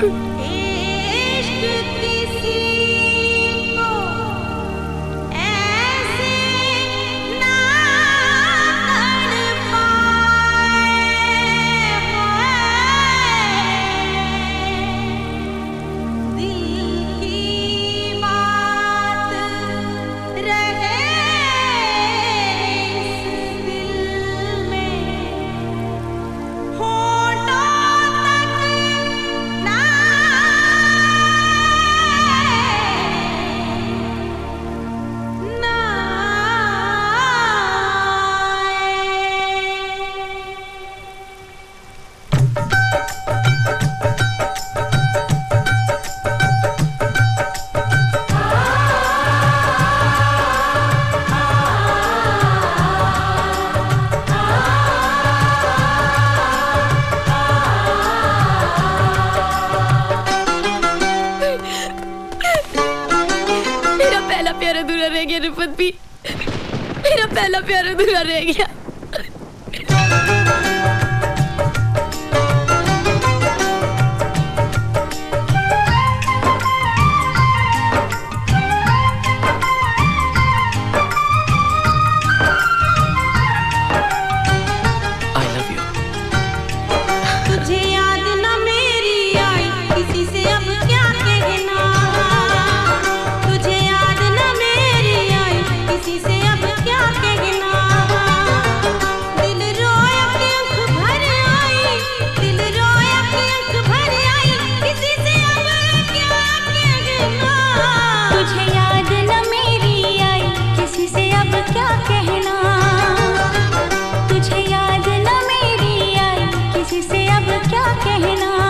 Hey. प्यार अधूरा रह गया रिफत भी। मेरा पहला प्यार अधूरा रह गया। क्या कहना? याद मेरी आई किसी से अब क्या कहना?